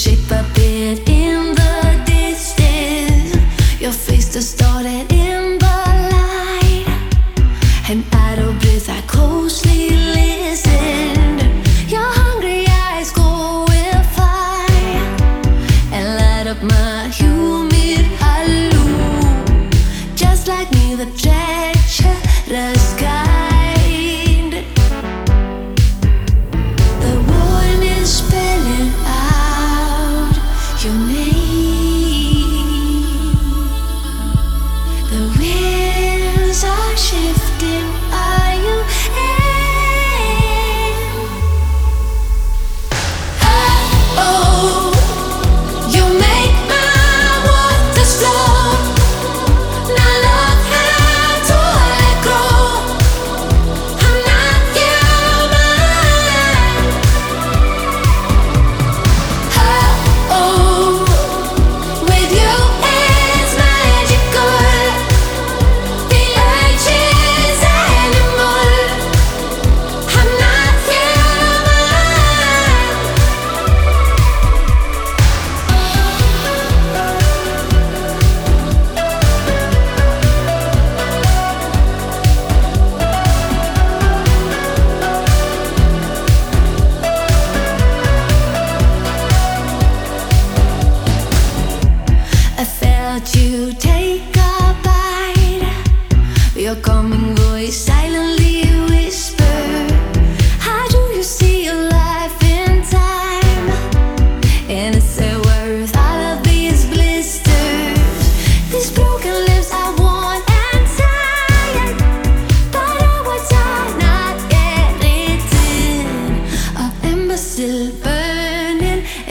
shape appeared in the distance. Your face distorted in the light. And out of breath, I closely listened. Your hungry eyes go with fire and light up my humid halloo. Just like me, the jack.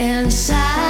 inside.